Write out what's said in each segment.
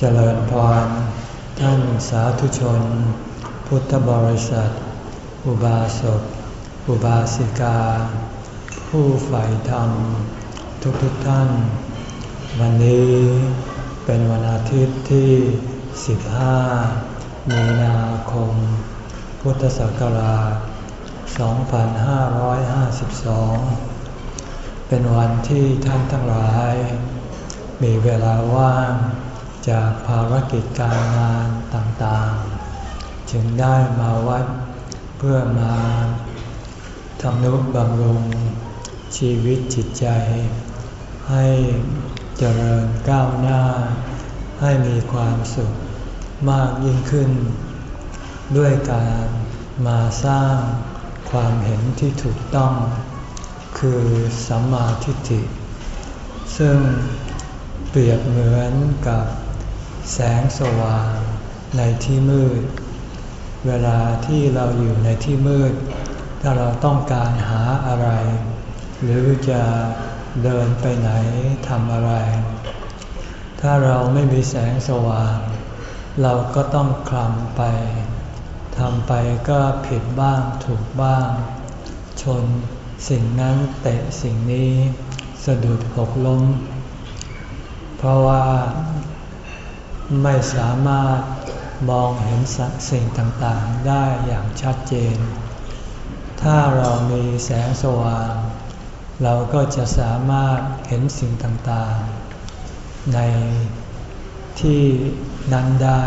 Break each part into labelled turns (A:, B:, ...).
A: เจริญพร ท่านสาธุชน พุทธบริษัท อุบาสก อุบาสิกา ผู้ใฝ่ธรรม ทุกทุกท่าน วันนี้เป็นวันอาทิตย์ที่ 15 มีนาคม พุทธศักราช 2552 เป็นวันที่ท่านทั้งหลาย มีเวลาว่าง จากภารกิจการงานต่างๆ จึงได้มาวัดเพื่อมาทำนุบำรุงชีวิตจิตใจ ให้เจริญก้าวหน้า ให้มีความสุขมากยิ่งขึ้น ด้วยการมาสร้างความเห็นที่ถูกต้อง คือสัมมาทิฏฐิ ซึ่งเปรียบเหมือนกับ แสงสว่างในที่มืด เวลาที่เราอยู่ในที่มืด ถ้าเราต้องการหาอะไร หรือจะเดินไปไหนทำอะไร ถ้าเราไม่มีแสงสว่าง เราก็ต้องคลำไปทำไปก็ผิดบ้างถูกบ้าง ชนสิ่งนั้นเตะสิ่งนี้ สะดุดหกล้ม เพราะว่า ไม่สามารถมองเห็นสิ่งต่างๆได้อย่างชัดเจน ถ้าเรามีแสงสว่าง เราก็จะสามารถเห็นสิ่งต่างๆ ในที่นั้นได้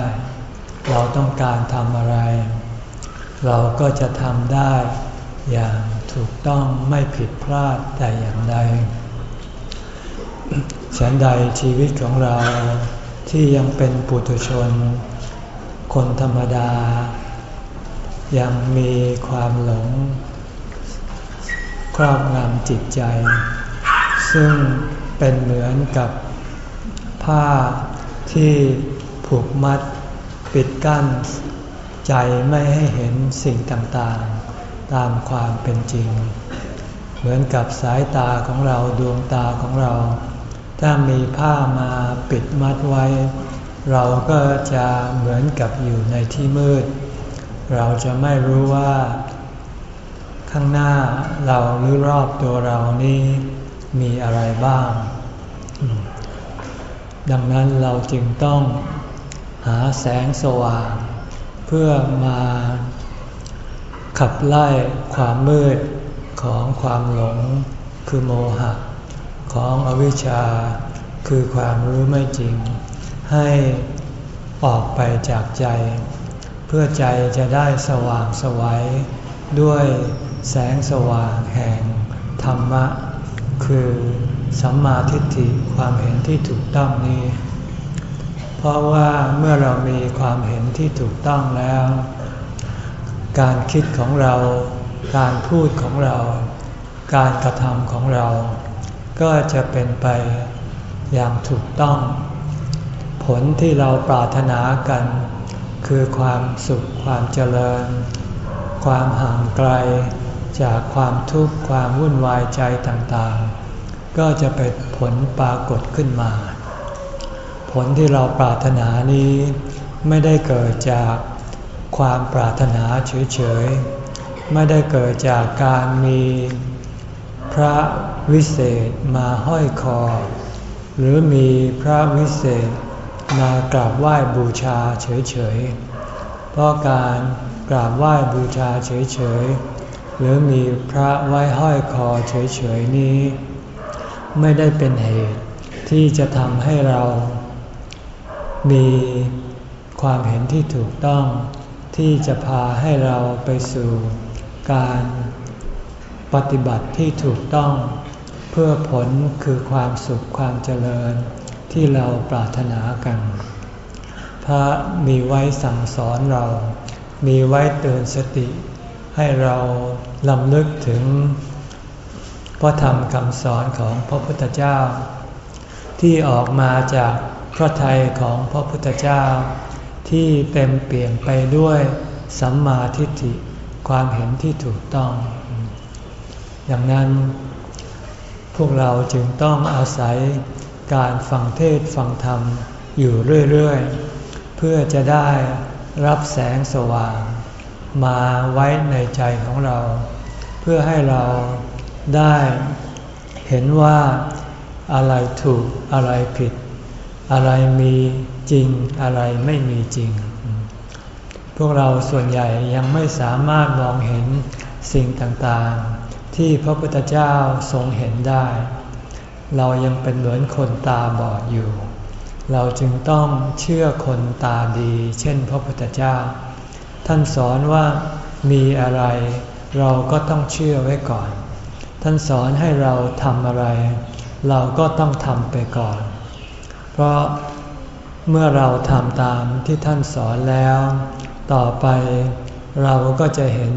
A: เราต้องการทำอะไร เราก็จะทำได้อย่างถูกต้องไม่ผิดพลาดแต่อย่างใดฉันใดชีวิตของเรา ที่ยังเป็นปุถุชน คนธรรมดา ยังมีความหลง ครอบงำจิตใจ ซึ่งเป็นเหมือนกับผ้าที่ผูกมัดปิดกั้น ใจไม่ให้เห็นสิ่งต่างๆ ตามความเป็นจริง เหมือนกับสายตาของเราดวงตาของเรา ถ้ามีผ้ามาปิดมัดไว้ เราก็จะเหมือนกับอยู่ในที่มืด เราจะไม่รู้ว่า ข้างหน้าเราหรือรอบตัวเรานี้มีอะไรบ้าง ดังนั้นเราจึงต้องหาแสงสว่าง เพื่อมาขับไล่ความมืดของความหลงคือโมหะ ของอวิชชา คือความรู้ไม่จริง ให้ออกไปจากใจ เพื่อใจจะได้สว่างสวัยด้วยแสงสว่างแห่งธรรมะ คือสัมมาทิฏฐิความเห็นที่ถูกต้องนี้ เพราะว่าเมื่อเรามีความเห็นที่ถูกต้องแล้ว การคิดของเรา การพูดของเรา การกระทำของเรา ก็จะเป็นไปอย่างถูกต้อง ผลที่เราปรารถนากัน คือความสุขความเจริญ ความห่างไกล จากความทุกข์ความวุ่นวายใจต่างๆ ก็จะเป็นผลปรากฏขึ้นมา ผลที่เราปรารถนานี้ไม่ได้เกิดจากความปรารถนาเฉยๆ ไม่ได้เกิดจากการมี พระวิเศษมาห้อยคอ หรือมีพระวิเศษมากราบไหว้บูชาเฉยๆ เพราะการกราบไหว้บูชาเฉยๆ หรือมีพระไว้ห้อยคอเฉยๆนี้ ไม่ได้เป็นเหตุที่จะทำให้เรา มีความเห็นที่ถูกต้องที่จะพาให้เราไปสู่การ ปฏิบัติที่ถูกต้อง เพื่อผลคือความสุขความเจริญที่เราปรารถนากัน พระมีไว้สั่งสอนเรา มีไว้เตือนสติ ให้เราลำลึกถึงพระธรรมคำสอนของพระพุทธเจ้า ที่ออกมาจากพระทัยของพระพุทธเจ้า ที่เต็มเปลี่ยนไปด้วยสัมมาทิฏฐิความเห็นที่ถูกต้อง อย่างนั้น พวกเราจึงต้องอาศัยการฟังเทศฟังธรรมอยู่เรื่อยๆ เพื่อจะได้รับแสงสว่าง มาไว้ในใจของเรา เพื่อให้เราได้เห็นว่าอะไรถูกอะไรผิด อะไรมีจริงอะไรไม่มีจริง พวกเราส่วนใหญ่ยังไม่สามารถมองเห็นสิ่งต่างๆ ที่พระพุทธเจ้าทรงเห็นได้ เรายังเป็นเหมือนคนตาบอดอยู่ เราจึงต้องเชื่อคนตาดี เช่นพระพุทธเจ้า ท่านสอนว่ามีอะไร เราก็ต้องเชื่อไว้ก่อน ท่านสอนให้เราทำอะไร เราก็ต้องทำไปก่อน เพราะเมื่อเราทำตามที่ท่านสอนแล้ว ต่อไปเราก็จะเห็น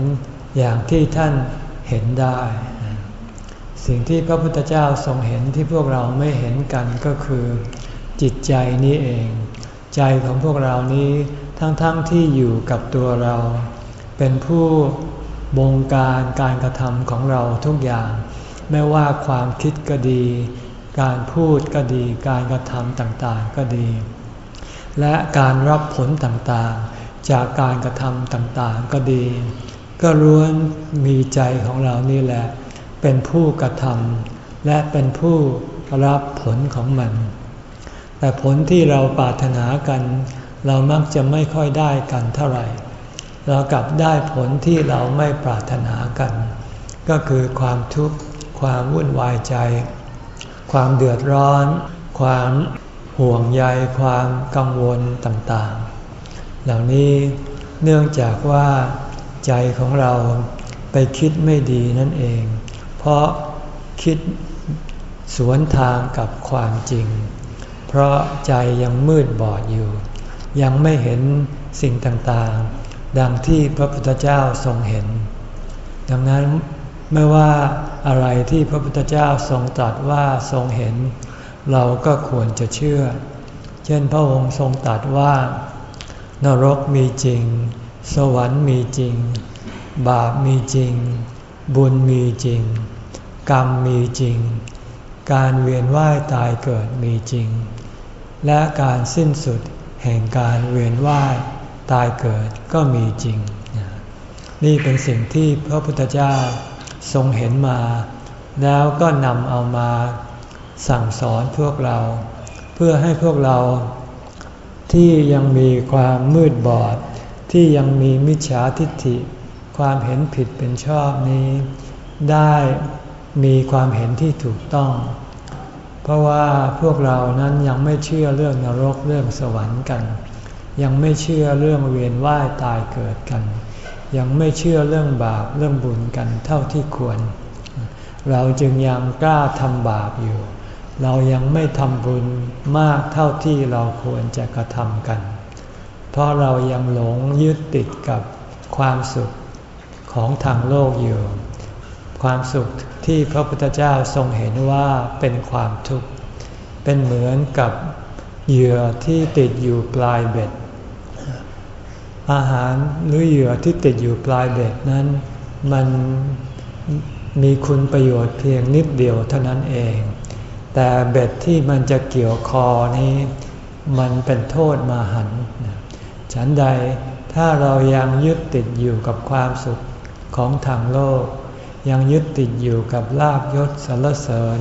A: อย่างที่ท่าน เห็นได้ สิ่งที่พระพุทธเจ้าทรงเห็นที่พวกเราไม่เห็นกันก็คือ จิตใจนี้เอง ใจของพวกเรานี้ทั้งๆทที่อยู่กับตัวเรา เป็นผู้บงการการกระทำของเราทุกอย่าง ไม่ว่าความคิดก็ดี การพูดก็ดี การกระทำต่างๆก็ดี และการรับผลต่างๆ จากการกระทำต่างๆก็ดี ก็ล้วนมีใจของเรานี่แหละ เป็นผู้กระทำและเป็นผู้รับผลของมัน แต่ผลที่เราปรารถนากัน เรามักจะไม่ค่อยได้กันเท่าไหร่ เรากลับได้ผลที่เราไม่ปรารถนากัน ก็คือความทุกข์ความวุ่นวายใจ ความเดือดร้อน ความห่วงใยความกังวลต่างๆ เหล่านี้เนื่องจากว่า ใจของเราไปคิดไม่ดีนั่นเอง เพราะคิดสวนทางกับความจริง เพราะใจยังมืดบอดอยู่ ยังไม่เห็นสิ่งต่างๆ ดังที่พระพุทธเจ้าทรงเห็น ดังนั้นไม่ว่าอะไรที่พระพุทธเจ้าทรงตรัสว่าทรงเห็น เราก็ควรจะเชื่อ เช่นพระองค์ทรงตรัสว่า นรกมีจริง สวรรค์มีจริง บาปมีจริง บุญมีจริง กรรมมีจริง การเวียนว่ายตายเกิดมีจริง และการสิ้นสุดแห่งการเวียนว่ายตายเกิดก็มีจริง นี่เป็นสิ่งที่พระพุทธเจ้าทรงเห็นมา แล้วก็นำเอามาสั่งสอนพวกเรา เพื่อให้พวกเราที่ยังมีความมืดบอด ที่ยังมีมิจฉาทิฏฐิ ความเห็นผิดเป็นชอบนี้ ได้มีความเห็นที่ถูกต้อง เพราะว่าพวกเรานั้นยังไม่เชื่อเรื่องนรกเรื่องสวรรค์กัน ยังไม่เชื่อเรื่องเวียนว่ายตายเกิดกัน ยังไม่เชื่อเรื่องบาปเรื่องบุญกันเท่าที่ควร เราจึงยังกล้าทำบาปอยู่ เรายังไม่ทำบุญมากเท่าที่เราควรจะกระทำกัน เพราะเรายังหลงยึดติดกับความสุขของทางโลกอยู่ ความสุขที่พระพุทธเจ้าทรงเห็นว่าเป็นความทุกข์ เป็นเหมือนกับเหยื่อที่ติดอยู่ปลายเบ็ด อาหารหรือเหยื่อที่ติดอยู่ปลายเบ็ดนั้น มันมีคุณประโยชน์เพียงนิดเดียวเท่านั้นเอง แต่เบ็ดที่มันจะเกี่ยวคอนี้ มันเป็นโทษมาหัน ฉันใดถ้าเรายังยึดติดอยู่กับความสุขของทางโลก ยังยึดติดอยู่กับลาบยศสรรเสริญ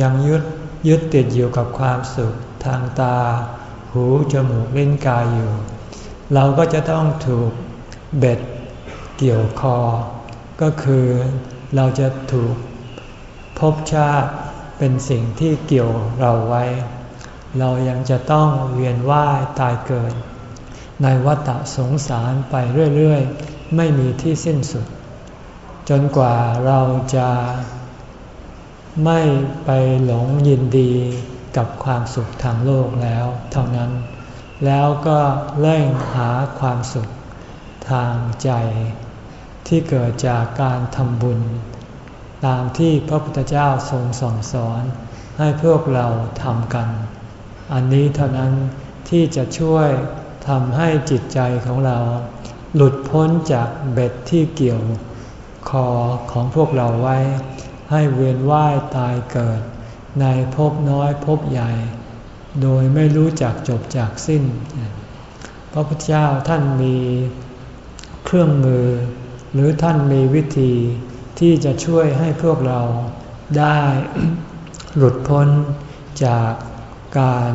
A: ยังยึดยึดติดอยู่กับความสุขทางตา หูจมูกลิ้นกายอยู่ เราก็จะต้องถูกเบ็ดเกี่ยวคอ ก็คือเราจะถูกภพชาติเป็นสิ่งที่เกี่ยวเราไว้ เรายังจะต้องเวียนว่ายตายเกิด ในวัฏสงสารไปเรื่อยๆ ไม่มีที่สิ้นสุด จนกว่าเราจะไม่ไปหลงยินดีกับความสุขทางโลกแล้วเท่านั้น แล้วก็เร่งหาความสุขทางใจ ที่เกิดจากการทำบุญ ตามที่พระพุทธเจ้าทรงสอนสอนให้พวกเราทำกัน อันนี้เท่านั้นที่จะช่วย ทำให้จิตใจของเรา หลุดพ้นจากเบ็ดที่เกี่ยวคอของพวกเราไว้ ให้เวียนว่ายตายเกิด ในภพน้อยภพใหญ่ โดยไม่รู้จักจบจากสิ้น พระพุทธเจ้าท่านมีเครื่องมือ หรือท่านมีวิธีที่จะช่วยให้พวกเราได้หลุดพ้นจากการ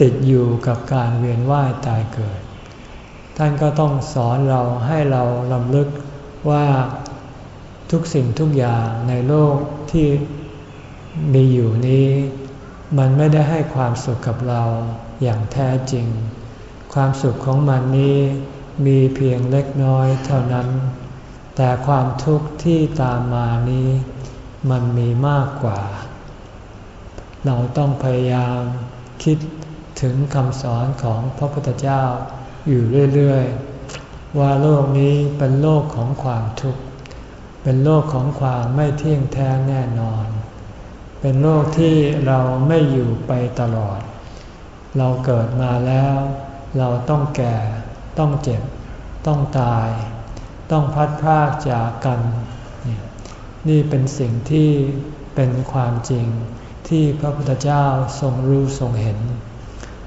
A: ติดอยู่กับการเวียนว่ายตายเกิด ท่านก็ต้องสอนเราให้เราลำลึกว่าทุกสิ่งทุกอย่างในโลกที่มีอยู่นี้ มันไม่ได้ให้ความสุขกับเราอย่างแท้จริง ความสุขของมันนี้มีเพียงเล็กน้อยเท่านั้น แต่ความทุกข์ที่ตามมานี้ มันมีมากกว่า เราต้องพยายามคิด ถึงคำสอนของพระพุทธเจ้าอยู่เรื่อยๆ ว่าโลกนี้เป็นโลกของความทุกข์ เป็นโลกของความไม่เที่ยงแท้แน่นอน เป็นโลกที่เราไม่อยู่ไปตลอด เราเกิดมาแล้ว เราต้องแก่ ต้องเจ็บ ต้องตาย ต้องพัดพรากจากกัน นี่เป็นสิ่งที่เป็นความจริงที่พระพุทธเจ้าทรงรู้ทรงเห็น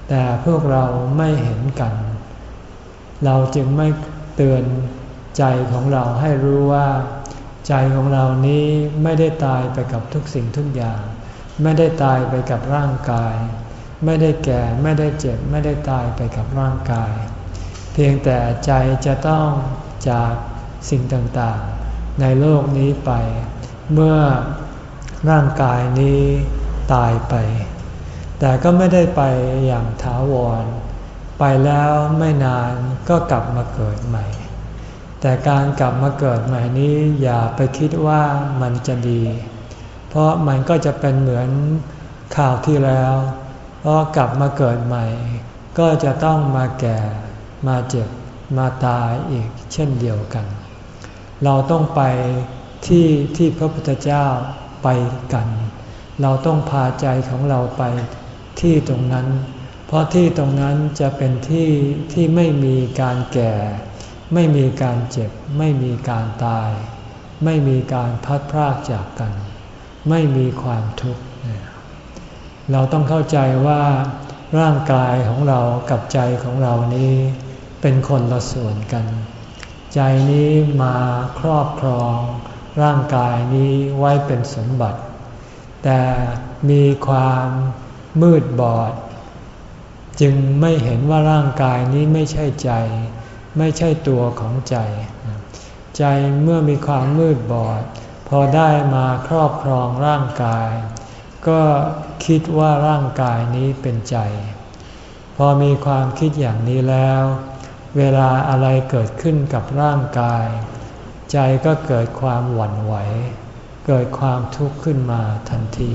A: แต่พวกเราไม่เห็นกัน เราจึงไม่เตือนใจของเราให้รู้ว่า ใจของเรานี้ไม่ได้ตายไปกับทุกสิ่งทุกอย่าง ไม่ได้ตายไปกับร่างกาย ไม่ได้แก่ไม่ได้เจ็บ ไม่ได้ตายไปกับร่างกาย เพียงแต่ใจจะต้องจากสิ่งต่างๆ ในโลกนี้ไป เมื่อร่างกายนี้ตายไป แต่ก็ไม่ได้ไปอย่างถาวร ไปแล้วไม่นานก็กลับมาเกิดใหม่ แต่การกลับมาเกิดใหม่นี้อย่าไปคิดว่ามันจะดี เพราะมันก็จะเป็นเหมือนข่าวที่แล้ว เพราะกลับมาเกิดใหม่ ก็จะต้องมาแก่ มาเจ็บ มาตายอีกเช่นเดียวกัน เราต้องไปที่ที่พระพุทธเจ้าไปกัน เราต้องพาใจของเราไป ที่ตรงนั้น เพราะที่ตรงนั้นจะเป็นที่ที่ไม่มีการแก่ ไม่มีการเจ็บ ไม่มีการตาย ไม่มีการพัดพรากจากกัน ไม่มีความทุกข์ เราต้องเข้าใจว่าร่างกายของเรากับใจของเรานี้ เป็นคนละส่วนกัน ใจนี้มาครอบครอง ร่างกายนี้ไว้เป็นสมบัติ แต่มีความ มืดบอด จึงไม่เห็นว่าร่างกายนี้ไม่ใช่ใจ ไม่ใช่ตัวของใจ ใจเมื่อมีความมืดบอด พอได้มาครอบครองร่างกาย ก็คิดว่าร่างกายนี้เป็นใจ พอมีความคิดอย่างนี้แล้ว เวลาอะไรเกิดขึ้นกับร่างกาย ใจก็เกิดความหวั่นไหว เกิดความทุกข์ขึ้นมาทันที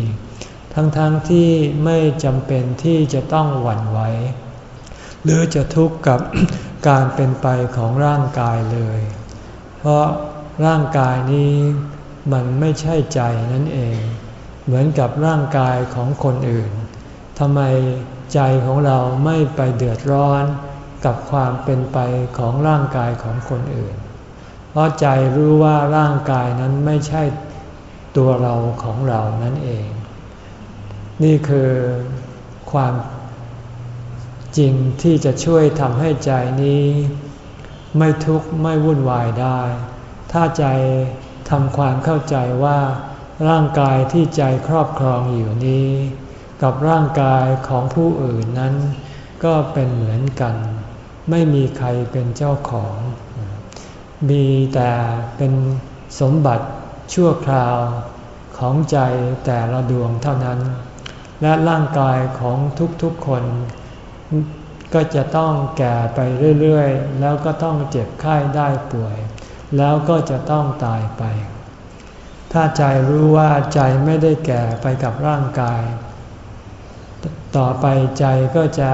A: ทั้งๆทที่ไม่จำเป็นที่จะต้องหวั่นไหวหรือจะทุกข์กับการเป็นไปของร่างกายเลย เพราะร่างกายนี้มันไม่ใช่ใจนั่นเอง เหมือนกับร่างกายของคนอื่นทำไมใจของเราไม่ไปเดือดร้อนกับความเป็นไปของร่างกายของคนอื่น เพราะใจรู้ว่าร่างกายนั้นไม่ใช่ตัวเราของเรานั่นเอง นี่คือความจริงที่จะช่วยทำให้ใจนี้ ไม่ทุกข์ไม่วุ่นวายได้ ถ้าใจทำความเข้าใจว่า ร่างกายที่ใจครอบครองอยู่นี้ กับร่างกายของผู้อื่นนั้น ก็เป็นเหมือนกัน ไม่มีใครเป็นเจ้าของ มีแต่เป็นสมบัติชั่วคราวของใจแต่ละดวงเท่านั้น และร่างกายของทุกๆคน ก็จะต้องแก่ไปเรื่อยๆ แล้วก็ต้องเจ็บไข้ได้ป่วย แล้วก็จะต้องตายไป ถ้าใจรู้ว่าใจไม่ได้แก่ไปกับร่างกาย ต่อไปใจก็จะ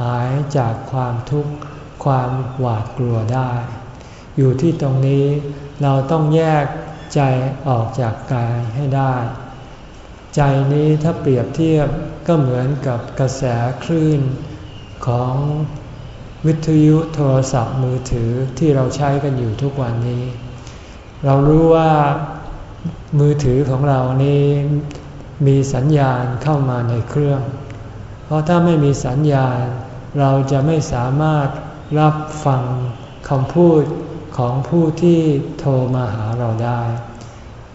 A: หายจากความทุกข์ความหวาดกลัวได้ อยู่ที่ตรงนี้เราต้องแยกใจออกจากกายให้ได้ ใจนี้ถ้าเปรียบเทียบก็เหมือนกับกระแสคลื่นของวิทยุโทรศัพท์มือถือที่เราใช้กันอยู่ทุกวันนี้ เรารู้ว่ามือถือของเรานี้มีสัญญาณเข้ามาในเครื่อง เพราะถ้าไม่มีสัญญาณ เราจะไม่สามารถรับฟังคำพูดของผู้ที่โทรมาหาเราได้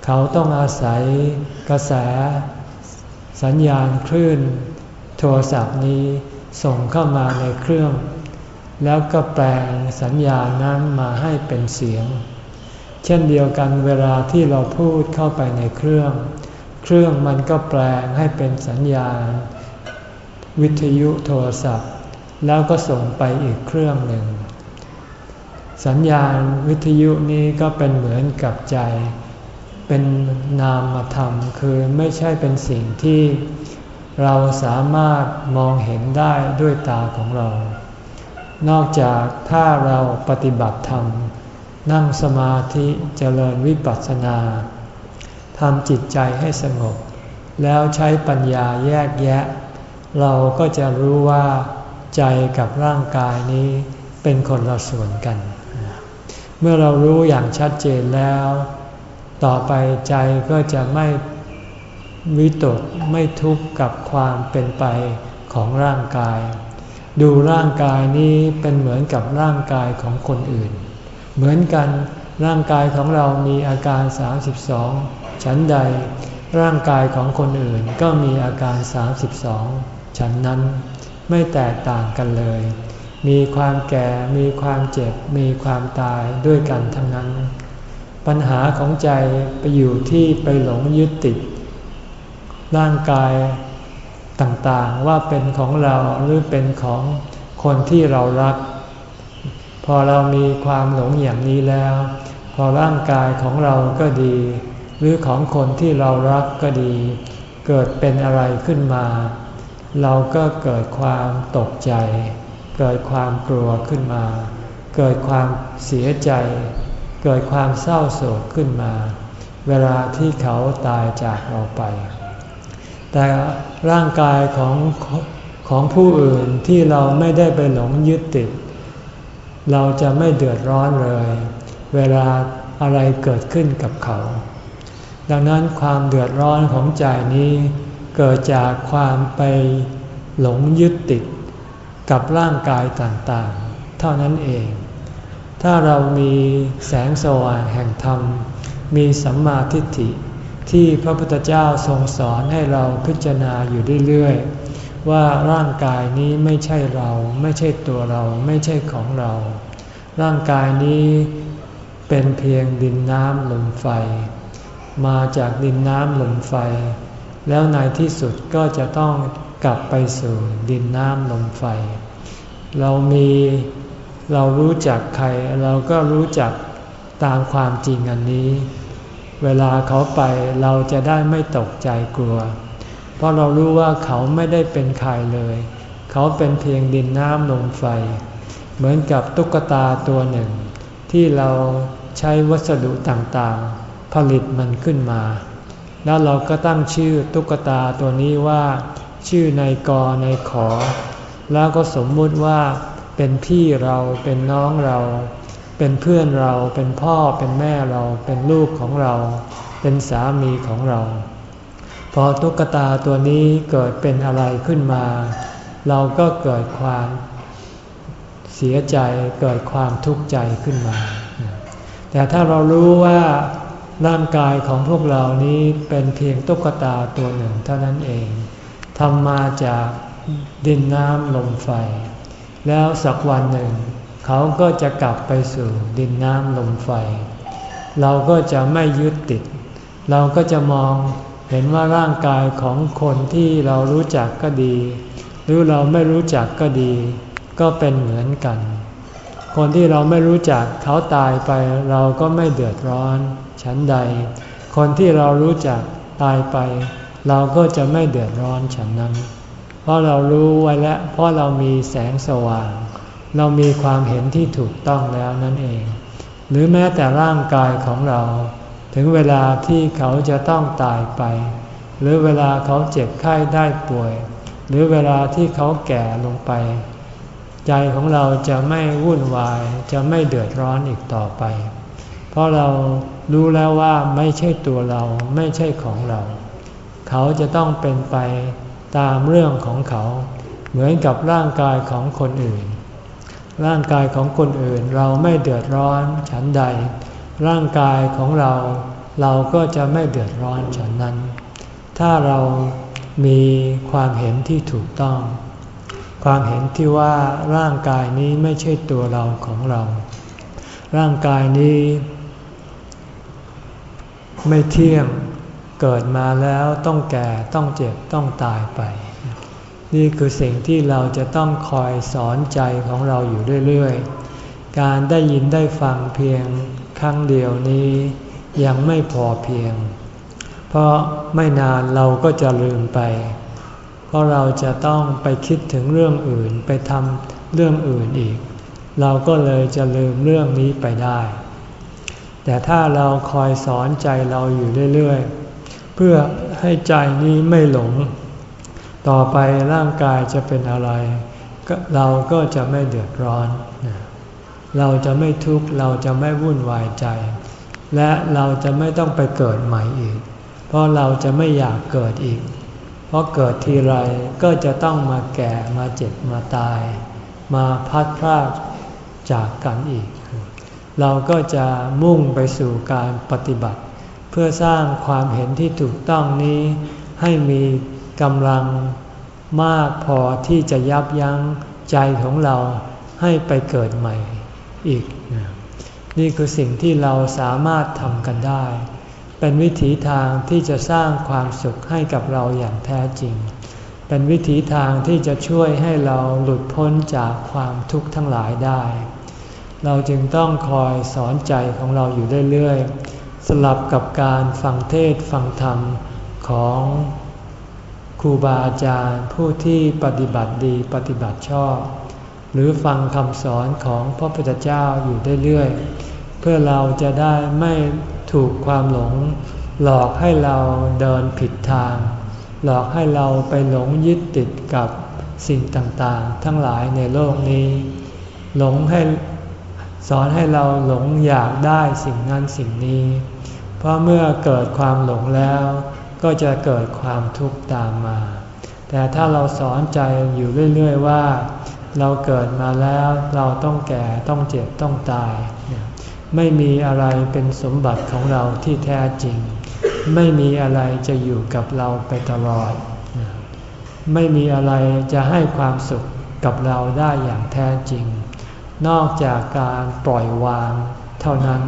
A: เขาต้องอาศัยกระแส สัญญาณคลื่นโทรศัพท์นี้ส่งเข้ามาในเครื่อง แล้วก็แปลงสัญญาณนั้นมาให้เป็นเสียง เช่นเดียวกันเวลาที่เราพูดเข้าไปในเครื่อง เครื่องมันก็แปลงให้เป็นสัญญาณ วิทยุโทรศัพท์ แล้วก็ส่งไปอีกเครื่องหนึ่ง สัญญาณวิทยุนี้ก็เป็นเหมือนกับใจ เป็นนามธรรมคือไม่ใช่เป็นสิ่งที่เราสามารถมองเห็นได้ด้วยตาของเรา นอกจากถ้าเราปฏิบัติธรรม นั่งสมาธิเจริญวิปัสสนาทำจิตใจให้สงบ แล้วใช้ปัญญาแยกแยะ เราก็จะรู้ว่าใจกับร่างกายนี้เป็นคนละส่วนกัน เมื่อเรารู้อย่างชัดเจนแล้ว ต่อไปใจก็จะไม่วิตกไม่ทุกข์กับความเป็นไปของร่างกาย ดูร่างกายนี้เป็นเหมือนกับร่างกายของคนอื่น เหมือนกันร่างกายของเรามีอาการ 32ฉันใด ร่างกายของคนอื่นก็มีอาการ 32ฉันนั้น ไม่แตกต่างกันเลย มีความแก่ มีความเจ็บ มีความตายด้วยกันทั้งนั้น ปัญหาของใจไปอยู่ที่ไปหลงยึดติด ร่างกายต่างๆว่าเป็นของเราหรือเป็นของคนที่เรารัก พอเรามีความหลงอย่างนี้แล้ว พอร่างกายของเราก็ดี หรือของคนที่เรารักก็ดี เกิดเป็นอะไรขึ้นมา เราก็เกิดความตกใจ เกิดความกลัวขึ้นมา เกิดความเสียใจ เกิดความเศร้าโศกขึ้นมา เวลาที่เขาตายจากเราไป แต่ร่างกายของของผู้อื่นที่เราไม่ได้ไปหลงยึดติด เราจะไม่เดือดร้อนเลย เวลาอะไรเกิดขึ้นกับเขา ดังนั้นความเดือดร้อนของใจนี้เกิดจากความไปหลงยึดติดกับร่างกายต่างๆ เท่านั้นเอง ถ้าเรามีแสงสว่างแห่งธรรม มีสัมมาทิฏฐิ ที่พระพุทธเจ้าทรงสอนให้เราพิจารณาอยู่เรื่อยๆ ว่าร่างกายนี้ไม่ใช่เรา ไม่ใช่ตัวเรา ไม่ใช่ของเรา ร่างกายนี้เป็นเพียงดินน้ำลมไฟ มาจากดินน้ำลมไฟ แล้วในที่สุดก็จะต้องกลับไปสู่ดินน้ำลมไฟ เรามี เรารู้จักใครเราก็รู้จักตามความจริงอันนี้ เวลาเขาไปเราจะได้ไม่ตกใจกลัว เพราะเรารู้ว่าเขาไม่ได้เป็นใครเลย เขาเป็นเพียงดินน้ำลมไฟ เหมือนกับตุ๊กตาตัวหนึ่ง ที่เราใช้วัสดุต่างๆ ผลิตมันขึ้นมา แล้วเราก็ตั้งชื่อตุ๊กตาตัวนี้ว่า ชื่อในกอในขอ แล้วก็สมมุติว่า เป็นพี่เราเป็นน้องเรา เป็นเพื่อนเราเป็นพ่อเป็นแม่เรา เป็นลูกของเรา เป็นสามีของเรา พอตุ๊กตาตัวนี้เกิดเป็นอะไรขึ้นมา เราก็เกิดความเสียใจเกิดความทุกข์ใจขึ้นมา แต่ถ้าเรารู้ว่าร่างกายของพวกเรานี้เป็นเพียงตุ๊กตาตัวหนึ่งเท่านั้นเองทำมาจากดินน้ำลมไฟ แล้วสักวันหนึ่ง เขาก็จะกลับไปสู่ดินน้ำลมไฟ เราก็จะไม่ยึดติด เราก็จะมองเห็นว่าร่างกายของคนที่เรารู้จักก็ดี หรือเราไม่รู้จักก็ดี ก็เป็นเหมือนกัน คนที่เราไม่รู้จักเขาตายไปเราก็ไม่เดือดร้อน ฉันใด คนที่เรารู้จักตายไป เราก็จะไม่เดือดร้อนฉันนั้น เพราะเรารู้ไว้แล้วเพราะเรามีแสงสว่าง เรามีความเห็นที่ถูกต้องแล้วนั่นเอง หรือแม้แต่ร่างกายของเรา ถึงเวลาที่เขาจะต้องตายไป หรือเวลาเขาเจ็บไข้ได้ป่วย หรือเวลาที่เขาแก่ลงไป ใจของเราจะไม่วุ่นวายจะไม่เดือดร้อนอีกต่อไป เพราะเรารู้แล้วว่าไม่ใช่ตัวเราไม่ใช่ของเรา เขาจะต้องเป็นไป ตามเรื่องของเขา เหมือนกับร่างกายของคนอื่น ร่างกายของคนอื่นเราไม่เดือดร้อนฉันใด ร่างกายของเราเราก็จะไม่เดือดร้อนฉันนั้น ถ้าเรามีความเห็นที่ถูกต้อง ความเห็นที่ว่าร่างกายนี้ไม่ใช่ตัวเราของเรา ร่างกายนี้ ไม่เที่ยง เกิดมาแล้วต้องแก่ต้องเจ็บต้องตายไป นี่คือสิ่งที่เราจะต้องคอยสอนใจของเราอยู่เรื่อยๆ การได้ยินได้ฟังเพียงครั้งเดียวนี้ยังไม่พอเพียง เพราะไม่นานเราก็จะลืมไป เพราะเราจะต้องไปคิดถึงเรื่องอื่นไปทำเรื่องอื่นอีก เราก็เลยจะลืมเรื่องนี้ไปได้ แต่ถ้าเราคอยสอนใจเราอยู่เรื่อยๆ เพื่อให้ใจนี้ไม่หลง ต่อไปร่างกายจะเป็นอะไร เราก็จะไม่เดือดร้อน เราจะไม่ทุกข์เราจะไม่วุ่นวายใจ และเราจะไม่ต้องไปเกิดใหม่อีก เพราะเราจะไม่อยากเกิดอีก เพราะเกิดทีไรก็จะต้องมาแก่มาเจ็บมาตาย มาพัดพลาดจากกันอีก เราก็จะมุ่งไปสู่การปฏิบัติ เพื่อสร้างความเห็นที่ถูกต้องนี้ ให้มีกำลังมากพอที่จะยับยั้งใจของเราให้ไปเกิดใหม่อีก นี่คือสิ่งที่เราสามารถทำกันได้ เป็นวิถีทางที่จะสร้างความสุขให้กับเราอย่างแท้จริง เป็นวิถีทางที่จะช่วยให้เราหลุดพ้นจากความทุกข์ทั้งหลายได้ เราจึงต้องคอยสอนใจของเราอยู่เรื่อยๆ สลับกับการฟังเทศฟังธรรมของครูบาอาจารย์ผู้ที่ปฏิบัติดีปฏิบัติชอบ หรือฟังคำสอนของพระพุทธเจ้าอยู่เรื่อยๆเพื่อเราจะได้ไม่ถูกความหลง หลอกให้เราเดินผิดทาง หลอกให้เราไปหลงยึดติดกับสิ่งต่างๆ ทั้งหลายในโลกนี้ หลงให้ สอนให้เราหลงอยากได้สิ่งนั้นสิ่งนี้ เพราะเมื่อเกิดความหลงแล้ว ก็จะเกิดความทุกข์ตามมา แต่ถ้าเราสอนใจอยู่เรื่อยๆว่า เราเกิดมาแล้วเราต้องแก่ต้องเจ็บต้องตาย ไม่มีอะไรเป็นสมบัติของเราที่แท้จริง ไม่มีอะไรจะอยู่กับเราไปตลอด ไม่มีอะไรจะให้ความสุขกับเราได้อย่างแท้จริง นอกจากการปล่อยวางเท่านั้น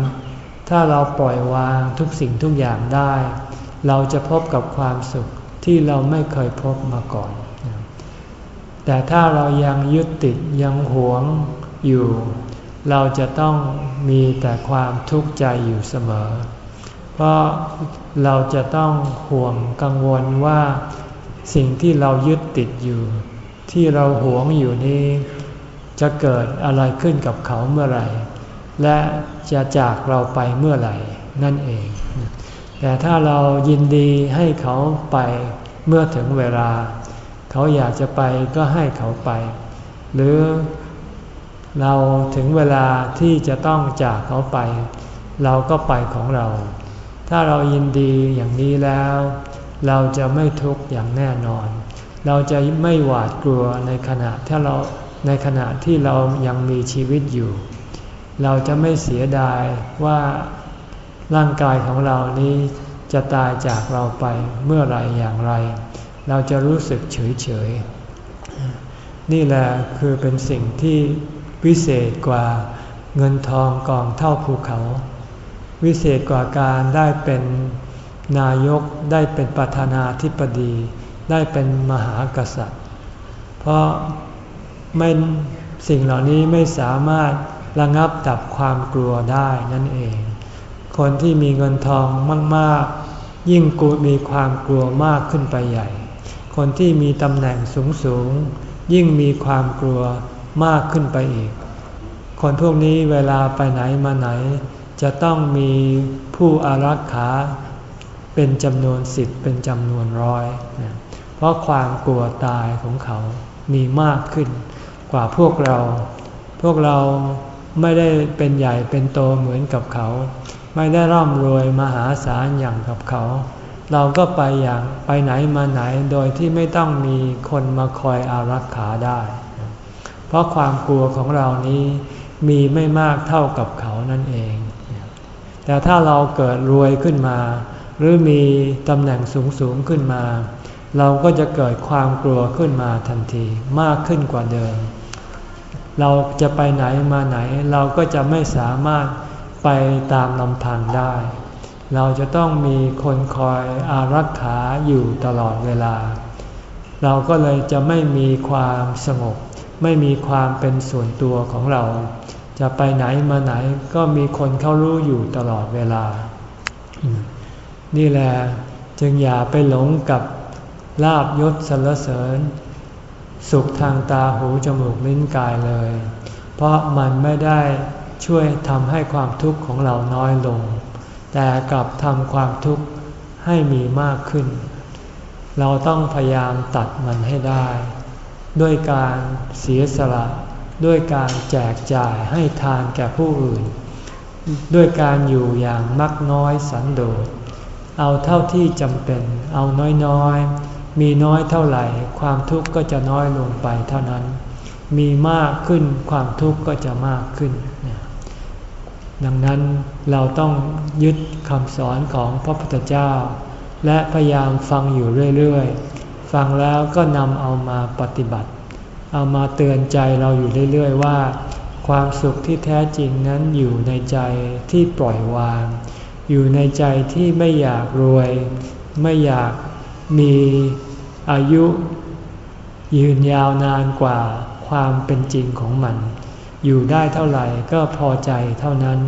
A: ถ้าเราปล่อยวางทุกสิ่งทุกอย่างได้ เราจะพบกับความสุขที่เราไม่เคยพบมาก่อน แต่ถ้าเรายังยึดติดยังหวงอยู่ เราจะต้องมีแต่ความทุกข์ใจอยู่เสมอ เพราะเราจะต้องห่วงกังวลว่าสิ่งที่เรายึดติดอยู่ ที่เราหวงอยู่นี้ จะเกิดอะไรขึ้นกับเขาเมื่อไหร่ และจะจากเราไปเมื่อไหร่นั่นเอง แต่ถ้าเรายินดีให้เขาไปเมื่อถึงเวลา เขาอยากจะไปก็ให้เขาไป หรือเราถึงเวลาที่จะต้องจากเขาไป เราก็ไปของเรา ถ้าเรายินดีอย่างนี้แล้ว เราจะไม่ทุกข์อย่างแน่นอน เราจะไม่หวาดกลัวในขณะที่เรา ในขณะที่เรายังมีชีวิตอยู่ เราจะไม่เสียดายว่าร่างกายของเรานี้จะตายจากเราไปเมื่อไรอย่างไร เราจะรู้สึกเฉยเฉยนี่แหละคือเป็นสิ่งที่วิเศษกว่าเงินทองกองเท่าภูเขา วิเศษกว่าการได้เป็นนายกได้เป็นประธานาธิบดี ได้เป็นมหากษัตริย์ เพราะ ไม่สิ่งเหล่านี้ไม่สามารถระงับดับความกลัวได้นั่นเอง คนที่มีเงินทองมาก ๆ ยิ่งกูมีความกลัวมากขึ้นไปใหญ่ คนที่มีตำแหน่งสูงสูงยิ่งมีความกลัวมากขึ้นไปอีก คนพวกนี้เวลาไปไหนมาไหน จะต้องมีผู้อารักขาเป็นจำนวนสิบเป็นจำนวนร้อย เพราะความกลัวตายของเขามีมากขึ้น กว่าพวกเรา พวกเราไม่ได้เป็นใหญ่เป็นโตเหมือนกับเขา ไม่ได้ร่ำรวยมหาศาลอย่างกับเขา เราก็ไปอย่างไปไหนมาไหนโดยที่ไม่ต้องมีคนมาคอยอารักขาได้ เพราะความกลัวของเรานี้มีไม่มากเท่ากับเขานั่นเอง แต่ถ้าเราเกิดรวยขึ้นมา หรือมีตำแหน่งสูงสูงขึ้นมา เราก็จะเกิดความกลัวขึ้นมาทันทีมากขึ้นกว่าเดิม เราจะไปไหนมาไหน เราก็จะไม่สามารถไปตามลำพังได้ เราจะต้องมีคนคอยอารักขาอยู่ตลอดเวลา เราก็เลยจะไม่มีความสงบ ไม่มีความเป็นส่วนตัวของเรา จะไปไหนมาไหนก็มีคนเขารู้อยู่ตลอดเวลา นี่แหละจึงอย่าไปหลงกับลาบยศสรรเสริญ สุขทางตาหูจมูกลิ้นกายเลย เพราะมันไม่ได้ช่วยทำให้ความทุกข์ของเราน้อยลง แต่กลับทำความทุกข์ให้มีมากขึ้น เราต้องพยายามตัดมันให้ได้ ด้วยการเสียสละ ด้วยการแจกจ่ายให้ทานแก่ผู้อื่น ด้วยการอยู่อย่างมักน้อยสันโดษ เอาเท่าที่จำเป็น เอาน้อยๆ มีน้อยเท่าไหร่ ความทุกข์ก็จะน้อยลงไปเท่านั้น มีมากขึ้นความทุกข์ก็จะมากขึ้น ดังนั้นเราต้องยึดคำสอนของพระพุทธเจ้า และพยายามฟังอยู่เรื่อยๆ ฟังแล้วก็นำเอามาปฏิบัติ เอามาเตือนใจเราอยู่เรื่อยๆว่า ความสุขที่แท้จริงนั้นอยู่ในใจที่ปล่อยวาง อยู่ในใจที่ไม่อยากรวย ไม่อยาก มีอายุยืนยาวนานกว่าความเป็นจริงของมัน อยู่ได้เท่าไหร่ก็พอใจเท่านั้น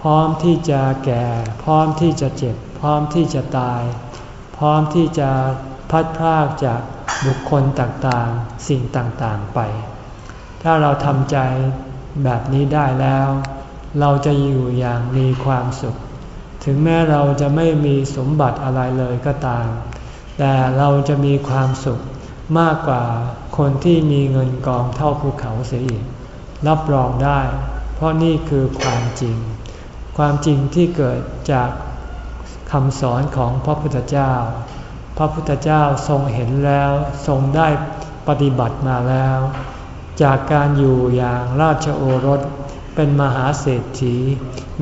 A: พร้อมที่จะแก่ พร้อมที่จะเจ็บ พร้อมที่จะตาย พร้อมที่จะพัดพรากจากบุคคลต่างๆ สิ่งต่างๆไป ถ้าเราทำใจแบบนี้ได้แล้ว เราจะอยู่อย่างมีความสุข ถึงแม้เราจะไม่มีสมบัติอะไรเลยก็ตาม แต่เราจะมีความสุขมากกว่าคนที่มีเงินกองเท่าภูเขาเสียอีก รับรองได้ เพราะนี่คือความจริง ความจริงที่เกิดจากคำสอนของพระพุทธเจ้า พระพุทธเจ้าทรงเห็นแล้ว ทรงได้ปฏิบัติมาแล้ว จากการอยู่อย่างราชโอรส เป็นมหาเศรษฐี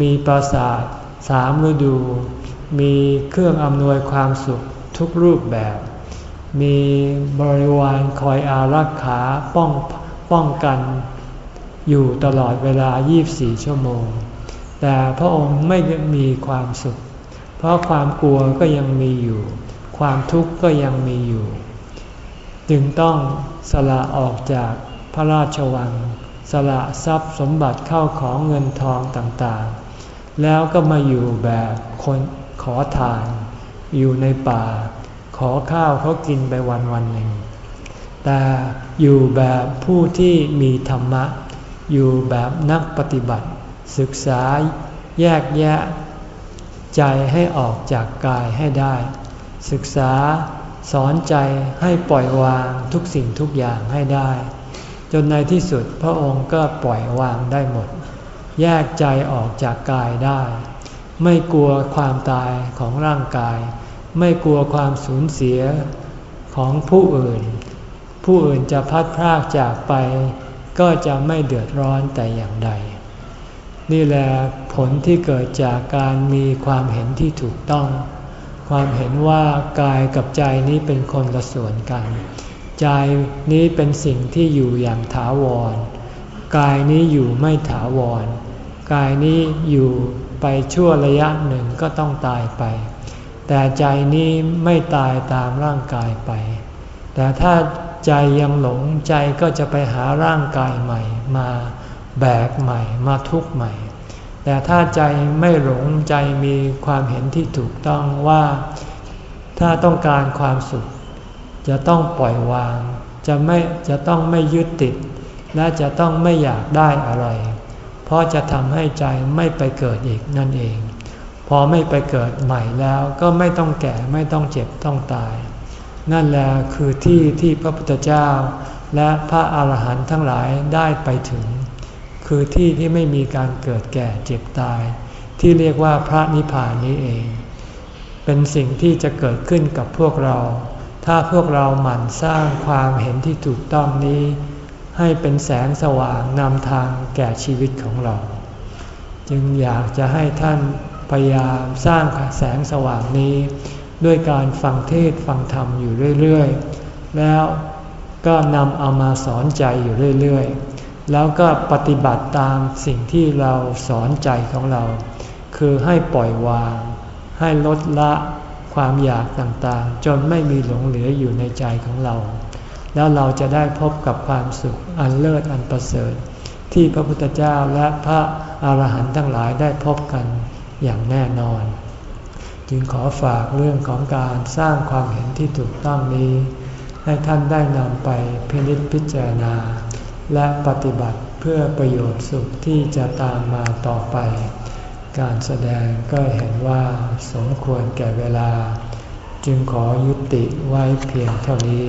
A: มีปราสาท สามฤดู มีเครื่องอำนวยความสุขทุกรูปแบบ มีบริวารคอยอารักขาป้องป้องกันอยู่ตลอดเวลา 24 ชั่วโมง แต่พระองค์ไม่มีความสุข เพราะความกลัวก็ยังมีอยู่ ความทุกข์ก็ยังมีอยู่ จึงต้องสละออกจากพระราชวัง สละทรัพย์สมบัติเข้าของเงินทองต่าง แล้วก็มาอยู่แบบคนขอทาน อยู่ในป่า ขอข้าวเขากินไปวันวันหนึ่ง แต่อยู่แบบผู้ที่มีธรรมะ อยู่แบบนักปฏิบัติ ศึกษาแยกแยะ ใจให้ออกจากกายให้ได้ ศึกษาสอนใจให้ปล่อยวางทุกสิ่งทุกอย่างให้ได้ จนในที่สุดพระองค์ก็ปล่อยวางได้หมด แยกใจออกจากกายได้ ไม่กลัวความตายของร่างกาย ไม่กลัวความสูญเสียของผู้อื่น ผู้อื่นจะพัดพรากจากไป ก็จะไม่เดือดร้อนแต่อย่างใด นี่แหละผลที่เกิดจากการมีความเห็นที่ถูกต้อง ความเห็นว่ากายกับใจนี้เป็นคนละส่วนกัน ใจนี้เป็นสิ่งที่อยู่อย่างถาวรกายนี้อยู่ไม่ถาวร กายนี้อยู่ไปชั่วระยะหนึ่งก็ต้องตายไป แต่ใจนี้ไม่ตายตามร่างกายไป แต่ถ้าใจยังหลงใจก็จะไปหาร่างกายใหม่มาแบกใหม่มาทุกข์ใหม่ แต่ถ้าใจไม่หลงใจมีความเห็นที่ถูกต้องว่า ถ้าต้องการความสุข จะต้องปล่อยวาง จะไม่จะต้องไม่ยึดติด และจะต้องไม่อยากได้อะไร เพราะจะทำให้ใจไม่ไปเกิดอีกนั่นเอง พอไม่ไปเกิดใหม่แล้วก็ไม่ต้องแก่ไม่ต้องเจ็บต้องตาย นั่นแหละคือที่ที่พระพุทธเจ้า และพระอาหารหันต์ทั้งหลายได้ไปถึง คือที่ที่ไม่มีการเกิดแก่เจ็บตาย ที่เรียกว่าพระนิพพานนี้เอง เป็นสิ่งที่จะเกิดขึ้นกับพวกเรา ถ้าพวกเราหมั่นสร้างความเห็นที่ถูกต้องนี้ ให้เป็นแสงสว่างนำทางแก่ชีวิตของเรา จึงอยากจะให้ท่านพยายามสร้างแสงสว่างนี้ ด้วยการฟังเทศฟังธรรมอยู่เรื่อยๆ แล้วก็นำเอามาสอนใจอยู่เรื่อยๆ แล้วก็ปฏิบัติตามสิ่งที่เราสอนใจของเรา คือให้ปล่อยวาง ให้ลดละความอยากต่างๆ จนไม่มีหลงเหลืออยู่ในใจของเรา แล้วเราจะได้พบกับความสุขอันเลิศอันประเสริฐ ที่พระพุทธเจ้าและพระอาหารหันต์ทั้งหลายได้พบกันอย่างแน่นอน จึงขอฝากเรื่องของการสร้างความเห็นที่ถูกต้องนี้ ให้ท่านได้นำไปพินิจพิจารณา และปฏิบัติเพื่อประโยชน์สุขที่จะตามมาต่อไป การแสดงก็เห็นว่าสมควรแก่เวลา จึงขอยุติไว้เพียงเท่านี้